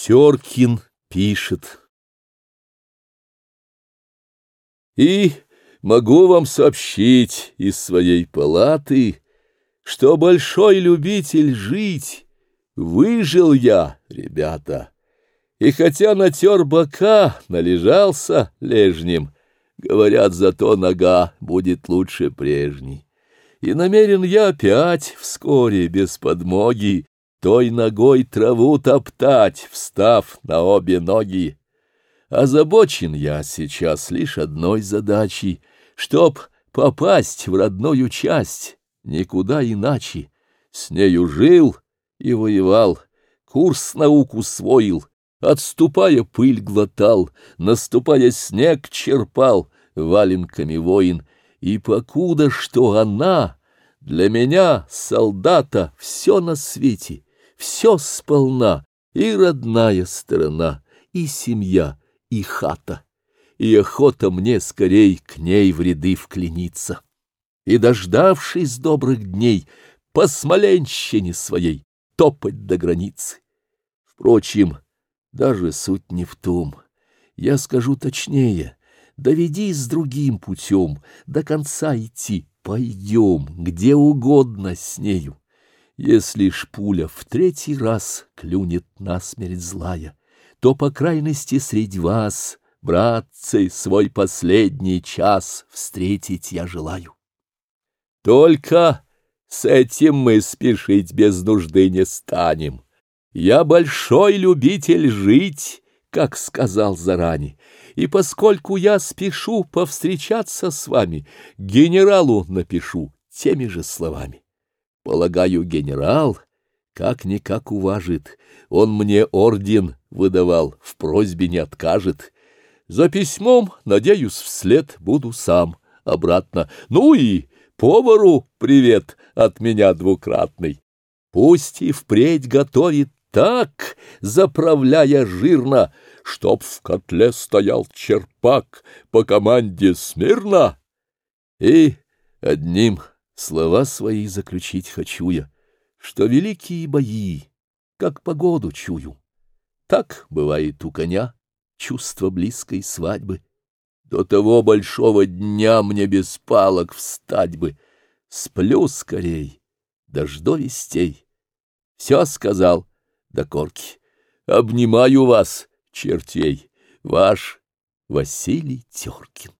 Теркин пишет. И могу вам сообщить из своей палаты, что большой любитель жить выжил я, ребята. И хотя натер бока, належался лежним, говорят, зато нога будет лучше прежней. И намерен я опять вскоре без подмоги той ногой траву топтать, встав на обе ноги. Озабочен я сейчас лишь одной задачей, чтоб попасть в родную часть, никуда иначе. С нею жил и воевал, курс науку своил, отступая пыль глотал, наступая снег черпал, валенками воин, и покуда что она для меня, солдата, все на свете — все сполна, и родная сторона, и семья, и хата, и охота мне скорей к ней в ряды вклиниться. И, дождавшись добрых дней, по смоленщине своей топать до границы. Впрочем, даже суть не в том. Я скажу точнее, доведи с другим путем, до конца идти, пойдем, где угодно с нею. Если шпуля в третий раз клюнет насмерть злая, то, по крайности, средь вас, братцы, свой последний час встретить я желаю. Только с этим мы спешить без нужды не станем. Я большой любитель жить, как сказал заранее, и поскольку я спешу повстречаться с вами, генералу напишу теми же словами. Полагаю, генерал как-никак уважит. Он мне орден выдавал, в просьбе не откажет. За письмом, надеюсь, вслед буду сам обратно. Ну и повару привет от меня двукратный. Пусть и впредь готовит так, заправляя жирно, Чтоб в котле стоял черпак по команде смирно. И одним Слова свои заключить хочу я, что великие бои, как погоду чую. Так бывает у коня чувство близкой свадьбы. До того большого дня мне без палок встать бы. Сплю скорей, дожду вестей. Все сказал до корки. Обнимаю вас, чертей, ваш Василий Теркин.